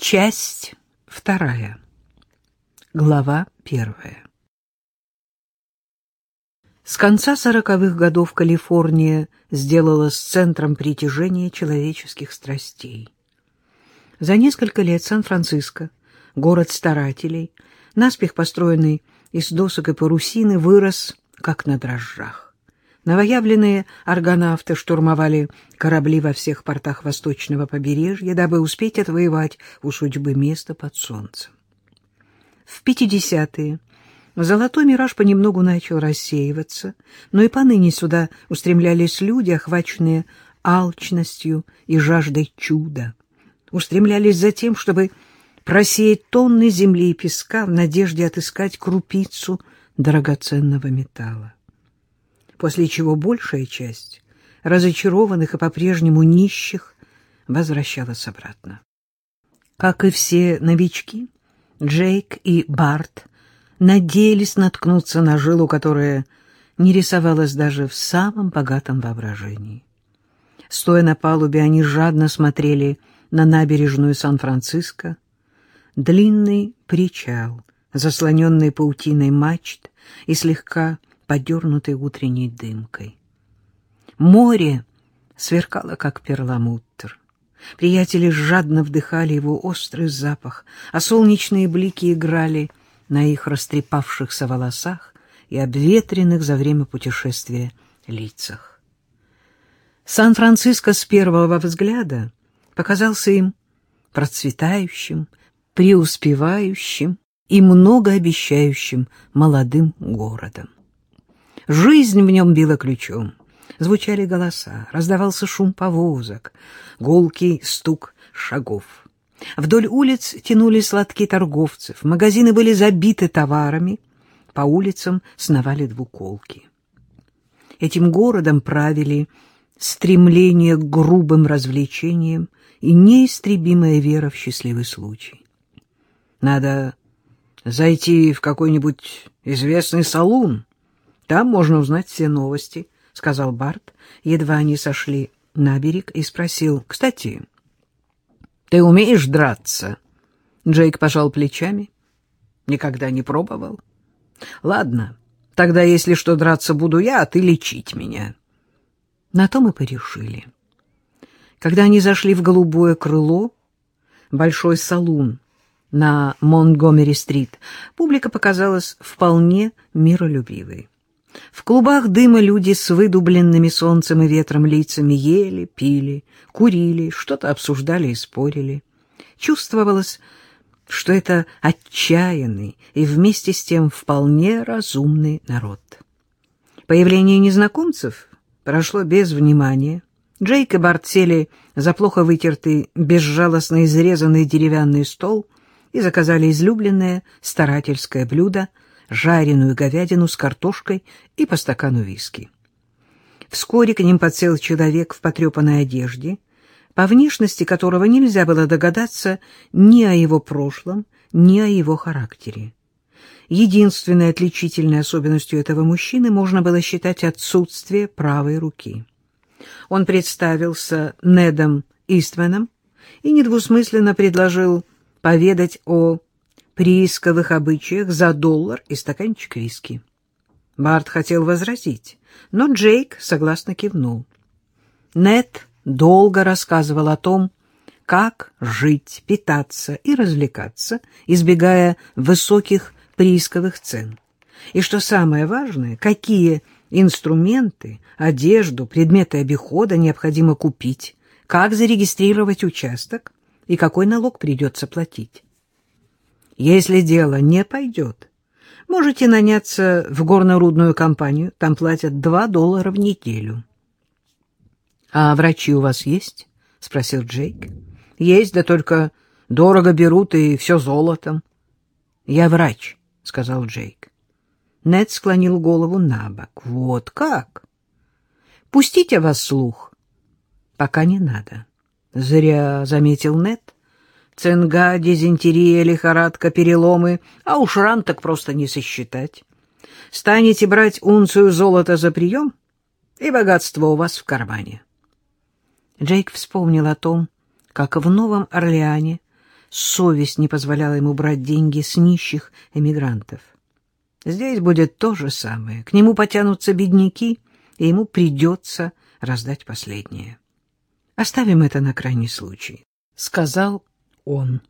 Часть вторая. Глава первая. С конца сороковых годов Калифорния сделалась центром притяжения человеческих страстей. За несколько лет Сан-Франциско, город старателей, наспех построенный из досок и парусины, вырос как на дрожжах. Новоявленные аргонавты штурмовали корабли во всех портах восточного побережья, дабы успеть отвоевать у судьбы место под солнцем. В 50-е золотой мираж понемногу начал рассеиваться, но и поныне сюда устремлялись люди, охваченные алчностью и жаждой чуда. Устремлялись за тем, чтобы просеять тонны земли и песка в надежде отыскать крупицу драгоценного металла после чего большая часть разочарованных и по-прежнему нищих возвращалась обратно. Как и все новички, Джейк и Барт надеялись наткнуться на жилу, которая не рисовалась даже в самом богатом воображении. Стоя на палубе, они жадно смотрели на набережную Сан-Франциско, длинный причал, заслоненный паутиной мачт и слегка подернутой утренней дымкой. Море сверкало, как перламутр. Приятели жадно вдыхали его острый запах, а солнечные блики играли на их растрепавшихся волосах и обветренных за время путешествия лицах. Сан-Франциско с первого взгляда показался им процветающим, преуспевающим и многообещающим молодым городом. Жизнь в нем била ключом. Звучали голоса, раздавался шум повозок, гулкий стук шагов. Вдоль улиц тянулись сладкие торговцев, магазины были забиты товарами, по улицам сновали двуколки. Этим городом правили стремление к грубым развлечениям и неистребимая вера в счастливый случай. Надо зайти в какой-нибудь известный салун, там можно узнать все новости, — сказал Барт, едва они сошли на берег, и спросил. — Кстати, ты умеешь драться? Джейк пожал плечами. — Никогда не пробовал. — Ладно, тогда, если что, драться буду я, а ты лечить меня. На то мы порешили. Когда они зашли в голубое крыло, большой салун на Монтгомери-стрит, публика показалась вполне миролюбивой. В клубах дыма люди с выдубленными солнцем и ветром лицами ели, пили, курили, что-то обсуждали и спорили. Чувствовалось, что это отчаянный и вместе с тем вполне разумный народ. Появление незнакомцев прошло без внимания. Джейк и Барт сели за плохо вытертый, безжалостно изрезанный деревянный стол и заказали излюбленное старательское блюдо — жареную говядину с картошкой и по стакану виски. Вскоре к ним подсел человек в потрепанной одежде, по внешности которого нельзя было догадаться ни о его прошлом, ни о его характере. Единственной отличительной особенностью этого мужчины можно было считать отсутствие правой руки. Он представился Недом Иственом и недвусмысленно предложил поведать о приисковых обычаях за доллар и стаканчик виски. Барт хотел возразить, но Джейк согласно кивнул. Нет долго рассказывал о том, как жить, питаться и развлекаться, избегая высоких приисковых цен. И что самое важное, какие инструменты, одежду, предметы обихода необходимо купить, как зарегистрировать участок и какой налог придется платить. Если дело не пойдет, можете наняться в горно-рудную компанию, там платят два доллара в неделю. — А врачи у вас есть? — спросил Джейк. — Есть, да только дорого берут и все золотом. — Я врач, — сказал Джейк. Нед склонил голову на бок. — Вот как? — Пустите вас слух. — Пока не надо. — Зря, — заметил Нед. — Цинга, дизентерия, лихорадка, переломы, а уж ран так просто не сосчитать. Станете брать унцию золота за прием, и богатство у вас в кармане. Джейк вспомнил о том, как в Новом Орлеане совесть не позволяла ему брать деньги с нищих эмигрантов. Здесь будет то же самое. К нему потянутся бедняки, и ему придется раздать последнее. Оставим это на крайний случай, — сказал он.